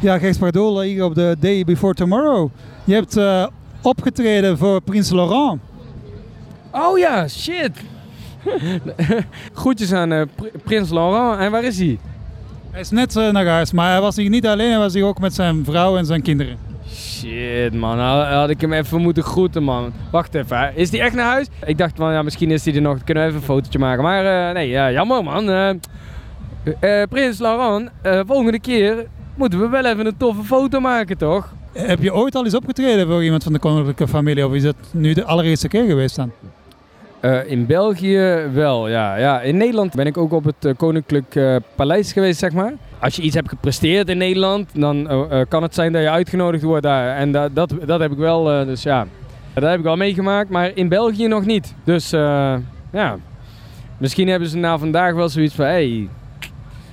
Ja, Gijs Pardola hier op de Day Before Tomorrow. Je hebt uh, opgetreden voor Prins Laurent. Oh ja, shit. Groetjes aan uh, Prins Laurent. En waar is hij? Hij is net uh, naar huis, maar hij was hier niet alleen, hij was hier ook met zijn vrouw en zijn kinderen. Shit man, nou had ik hem even moeten groeten man. Wacht even, is hij echt naar huis? Ik dacht van ja, misschien is hij er nog, kunnen we even een fotootje maken. Maar nee, jammer man. Prins Laurent, volgende keer moeten we wel even een toffe foto maken, toch? Heb je ooit al eens opgetreden voor iemand van de koninklijke familie? Of is dat nu de allereerste keer geweest dan? Uh, in België wel, ja. ja. In Nederland ben ik ook op het uh, Koninklijk uh, Paleis geweest, zeg maar. Als je iets hebt gepresteerd in Nederland, dan kan het zijn dat je uitgenodigd wordt daar. En dat, dat, dat heb ik wel, dus ja. Dat heb ik wel meegemaakt, maar in België nog niet. Dus ja, misschien hebben ze na vandaag wel zoiets van... Hey,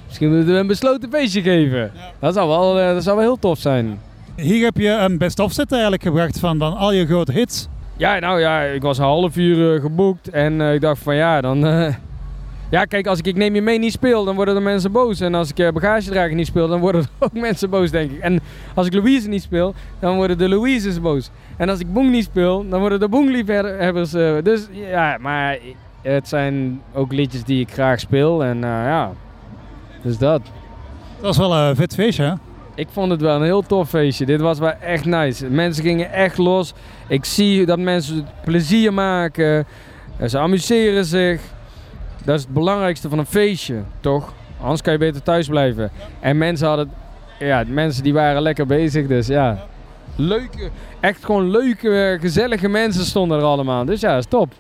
Misschien moeten we een besloten feestje geven. Dat, zou wel, eh, dat zou wel heel tof zijn. Hier heb je een best-of set eigenlijk gebracht van, van al je grote hits. Ja, nou ja, ik was een half uur uh, geboekt en uh, ik dacht van ja, dan... Uh, ja, kijk, als ik Ik Neem Je Mee niet speel, dan worden de mensen boos. En als ik Bagagedrager niet speel, dan worden ook mensen boos, denk ik. En als ik Louise niet speel, dan worden de Louises boos. En als ik Boeng niet speel, dan worden de Boeng-liefhebbers... dus ja, maar het zijn ook liedjes die ik graag speel en ja... Dus dat. Dat was wel een vet feestje, hè? Ik vond het wel een heel tof feestje. Dit was wel echt nice. Mensen gingen echt los. Ik zie dat mensen plezier maken. Ze amuseren zich. Dat is het belangrijkste van een feestje, toch? Anders kan je beter thuis blijven. En mensen hadden... Ja, mensen die waren lekker bezig, dus ja. Leuke, echt gewoon leuke, gezellige mensen stonden er allemaal. Dus ja, is top.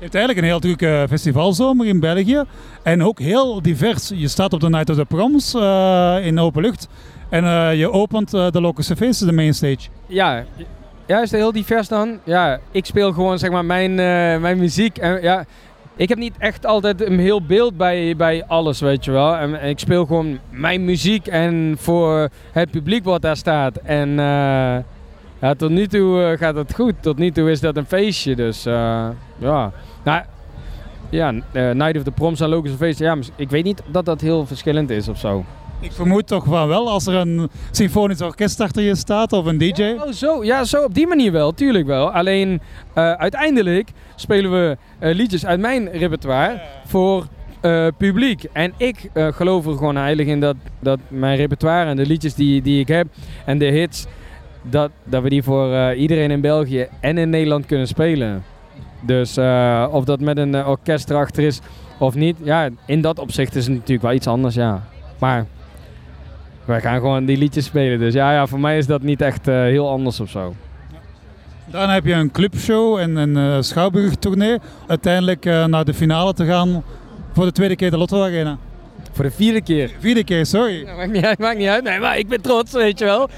Hebt eigenlijk een heel drukke festivalzomer in België. En ook heel divers. Je staat op de Night of the Proms uh, in open lucht. En uh, je opent de Locus Feesten, de mainstage. Ja, ja, heel divers dan? Ja, ik speel gewoon zeg maar mijn, mijn muziek. En, ja, ik heb niet echt altijd een heel beeld bij, bij alles, weet je wel. En, ik speel gewoon mijn muziek en voor het publiek wat daar staat. En ja, tot nu toe gaat het goed. Tot nu toe is dat een feestje, dus ja... Nou, ja, uh, Night of the Proms en Logische Feesten. Ja, ik weet niet dat dat heel verschillend is of zo. Ik vermoed toch van wel als er een symfonisch orkest achter je staat of een DJ. Oh, zo. Ja, zo op die manier wel. Tuurlijk wel. Alleen uh, uiteindelijk spelen we uh, liedjes uit mijn repertoire voor uh, publiek. En ik geloof er gewoon heilig in dat, dat mijn repertoire en de liedjes die, die ik heb en de hits, dat, dat we die voor iedereen in België en in Nederland kunnen spelen. Dus uh, of dat met een uh, orkest erachter is of niet, ja, in dat opzicht is het natuurlijk wel iets anders, ja. Maar wij gaan gewoon die liedjes spelen. Dus ja, ja voor mij is dat niet echt heel anders of zo. Dan heb je een clubshow en een schouwburgtournee. Uiteindelijk naar de finale te gaan voor de tweede keer de Lotto Arena. Voor de vierde keer. Vierde keer, sorry. Ja, maakt, niet uit, maakt niet uit. Nee, maar ik ben trots, weet je wel.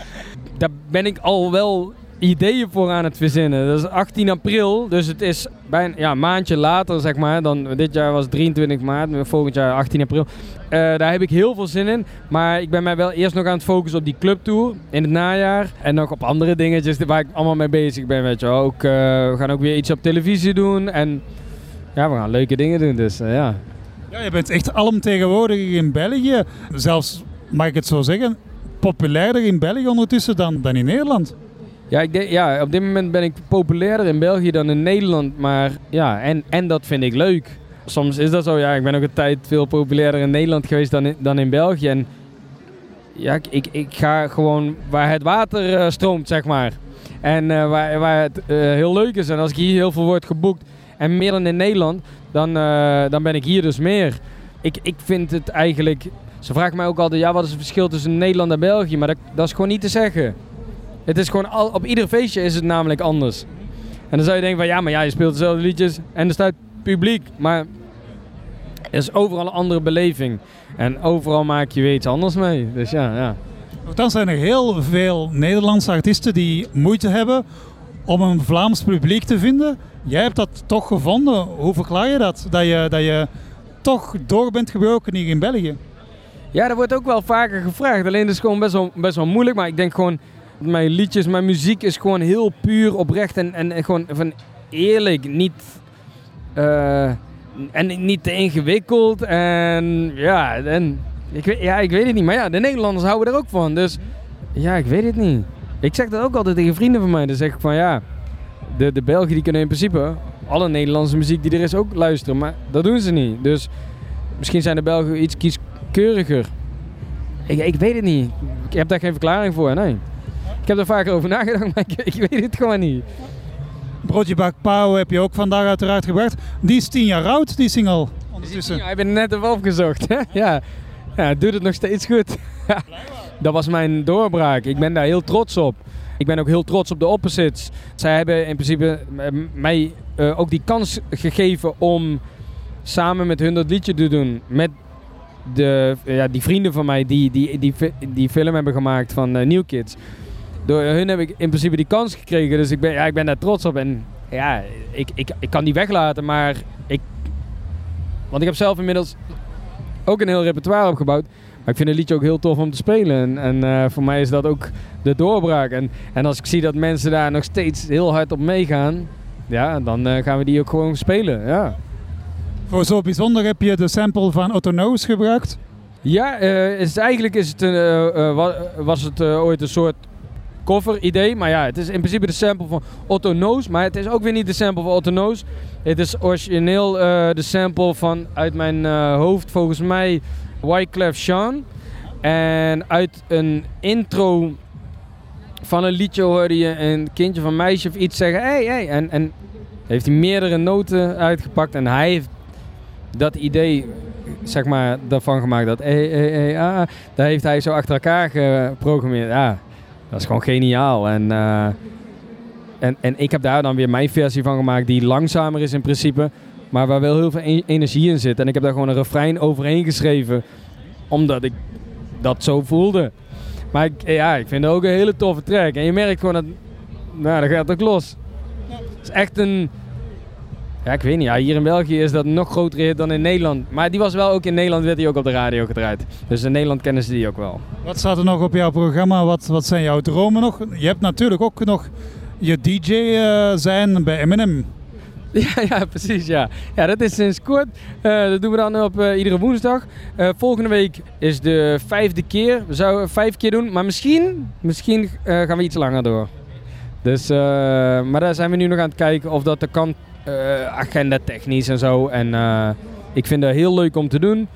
Daar ben ik al wel ideeën voor aan het verzinnen. Dat is 18 april, dus het is bijna ja, een maandje later, zeg maar. Dan, dit jaar was 23 maart, volgend jaar 18 april. Uh, daar heb ik heel veel zin in. Maar ik ben mij wel eerst nog aan het focussen op die clubtour in het najaar. En nog op andere dingetjes waar ik allemaal mee bezig ben. Weet je wel. Ook, uh, we gaan ook weer iets op televisie doen. En ja, we gaan leuke dingen doen. Dus uh, ja. Ja, je bent echt alomtegenwoordig in België. Zelfs, mag ik het zo zeggen, populairder in België ondertussen dan, dan in Nederland. Ja, ik denk, ja, op dit moment ben ik populairder in België dan in Nederland. Maar ja, en, en dat vind ik leuk. Soms is dat zo. Ja, ik ben ook een tijd veel populairder in Nederland geweest dan in, dan in België. En ja, ik, ik ga gewoon waar het water uh, stroomt, zeg maar. En uh, waar, waar het uh, heel leuk is. En als ik hier heel veel word geboekt en meer dan in Nederland, dan, dan ben ik hier dus meer. Ik, ik vind het eigenlijk... Ze vragen mij ook altijd, ja, wat is het verschil tussen Nederland en België? Maar dat, dat is gewoon niet te zeggen. Het is gewoon al, op ieder feestje is het namelijk anders. En dan zou je denken van ja, maar ja, je speelt dezelfde liedjes en er staat publiek. Maar er is overal een andere beleving. En overal maak je weer iets anders mee. Dus ja, ja. Dan zijn er heel veel Nederlandse artiesten die moeite hebben om een Vlaams publiek te vinden. Jij hebt dat toch gevonden. Hoe verklaar je dat? Dat je, dat je toch door bent gebroken hier in België? Ja, dat wordt ook wel vaker gevraagd. Alleen dat is gewoon best wel, best wel moeilijk. Maar ik denk gewoon, mijn liedjes, mijn muziek is gewoon heel puur, oprecht en, en gewoon van eerlijk. Niet, uh, en niet te ingewikkeld. En ja, en, ik, weet, ja, ik weet het niet. Maar ja, de Nederlanders houden er ook van. Dus Ja, ik weet het niet. Ik zeg dat ook altijd tegen vrienden van mij. Dan zeg ik van ja, de, de Belgen die kunnen in principe alle Nederlandse muziek die er is ook luisteren. Maar dat doen ze niet. Dus misschien zijn de Belgen iets kieskeuriger. Ik, ik weet het niet. Ik heb daar geen verklaring voor, nee. Ik heb er vaker over nagedacht, maar ik, ik weet het gewoon niet. Broodje Bak Pauw heb je ook vandaag uiteraard gebracht. Die is tien jaar oud, die single. Ondertussen. Ja, ik ben net even opgezocht. Hè? Ja. ja, doet het nog steeds goed. dat was mijn doorbraak. Ik ben daar heel trots op. Ik ben ook heel trots op de opposites. Zij hebben in principe mij uh, ook die kans gegeven om samen met hun dat liedje te doen. Met de, ja, die vrienden van mij die die, die, die film hebben gemaakt van uh, New Kids. Door hun heb ik in principe die kans gekregen. Dus ik ben, ja, ik ben daar trots op. En ja, ik, ik, ik kan die weglaten, maar ik... Want ik heb zelf inmiddels ook een heel repertoire opgebouwd. Maar ik vind het liedje ook heel tof om te spelen. En, en uh, voor mij is dat ook de doorbraak. En, en als ik zie dat mensen daar nog steeds heel hard op meegaan... Ja, dan uh, gaan we die ook gewoon spelen, ja. Voor zo bijzonder heb je de sample van Otto Knows gebruikt? Ja, uh, is, eigenlijk is het een, was het ooit een soort cover-idee. Maar ja, het is in principe de sample van Otto Knows. Maar het is ook weer niet de sample van Otto. Het is origineel de sample van uit mijn hoofd volgens mij Wyclef Sean. En uit een intro van een liedje hoorde je een kindje van meisje of iets zeggen. Hey, hey. En, en heeft hij meerdere noten uitgepakt. En hij heeft dat idee, zeg maar, daarvan gemaakt. Dat hey, hey, hey, ah, daar heeft hij zo achter elkaar geprogrammeerd. Ja, dat is gewoon geniaal. En, uh, en, en ik heb daar dan weer mijn versie van gemaakt die langzamer is in principe. Maar waar wel heel veel energie in zit. En ik heb daar gewoon een refrein overheen geschreven. Omdat ik dat zo voelde. Maar ik, ja, ik vind het ook een hele toffe track. En je merkt gewoon dat... Nou, dat gaat ook los. Het is echt een... Ja, ik weet niet. Ja, hier in België is dat nog groter hit dan in Nederland. Maar die was wel ook in Nederland, werd die ook op de radio gedraaid. Dus in Nederland kennen ze die ook wel. Wat staat er nog op jouw programma? Wat, wat zijn jouw dromen nog? Je hebt natuurlijk ook nog je DJ uh, zijn bij Eminem. Ja, ja, precies. Ja. ja, dat is sinds kort. Uh, dat doen we dan op uh, iedere woensdag. Uh, volgende week is de vijfde keer. We zouden vijf keer doen, maar misschien, misschien gaan we iets langer door. Dus, maar daar zijn we nu nog aan het kijken of dat er kan, agenda technisch en zo. En ik vind dat heel leuk om te doen.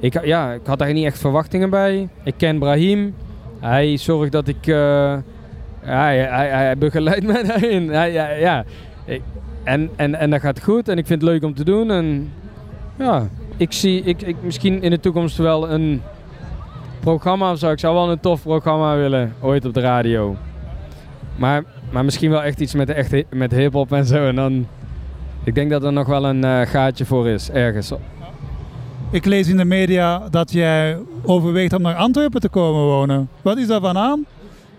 Ik, ja, ik had daar niet echt verwachtingen bij. Ik ken Brahim. Hij zorgt dat ik... ja, hij, hij, hij begeleidt mij daarin. Hij, ja, ja. En, en, en dat gaat goed en ik vind het leuk om te doen. En ja, ik zie ik, ik, misschien in de toekomst wel een programma of. Ik zou wel een tof programma willen, ooit op de radio. Maar, maar misschien wel echt iets met, met hip-hop en zo. En dan, ik denk dat er nog wel een uh, gaatje voor is, ergens. Ik lees in de media dat jij overweegt om naar Antwerpen te komen wonen. Wat is daar van aan?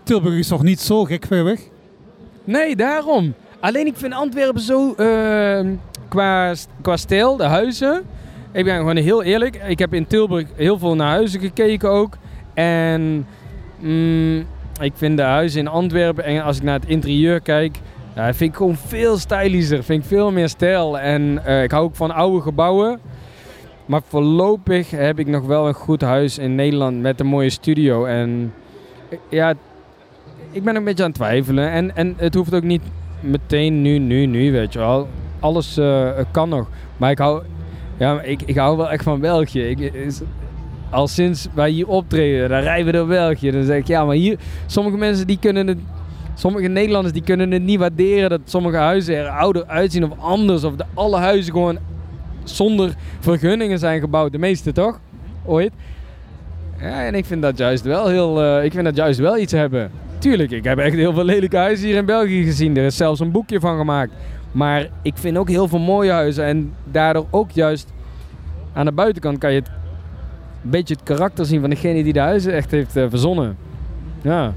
Tilburg is toch niet zo gek ver weg? Nee, daarom. Alleen ik vind Antwerpen zo uh, qua, qua stijl, de huizen. Ik ben gewoon heel eerlijk. Ik heb in Tilburg heel veel naar huizen gekeken ook. En mm, ik vind de huizen in Antwerpen, en als ik naar het interieur kijk, ja, vind ik gewoon veel stylischer. Vind ik veel meer stijl. En uh, ik hou ook van oude gebouwen. Maar voorlopig heb ik nog wel een goed huis in Nederland met een mooie studio. En ja, ik ben een beetje aan het twijfelen. En, en het hoeft ook niet meteen nu, nu, nu, weet je wel. Alles uh, kan nog. Maar ik hou, ja, ik, ik hou wel echt van België. Ik, is, al sinds wij hier optreden, dan rijden we door België. Dan zeg ik, ja, maar hier, sommige mensen die kunnen het, sommige Nederlanders die kunnen het niet waarderen dat sommige huizen er ouder uitzien of anders. Of de, alle huizen gewoon zonder vergunningen zijn gebouwd. De meeste toch? Ooit. Ja, en ik vind dat juist wel heel, uh, ik vind dat juist wel iets hebben. Tuurlijk, ik heb echt heel veel lelijke huizen hier in België gezien. Er is zelfs een boekje van gemaakt. Maar ik vind ook heel veel mooie huizen. En daardoor ook juist aan de buitenkant kan je het, een beetje het karakter zien van degene die de huizen echt heeft uh, verzonnen. Ja.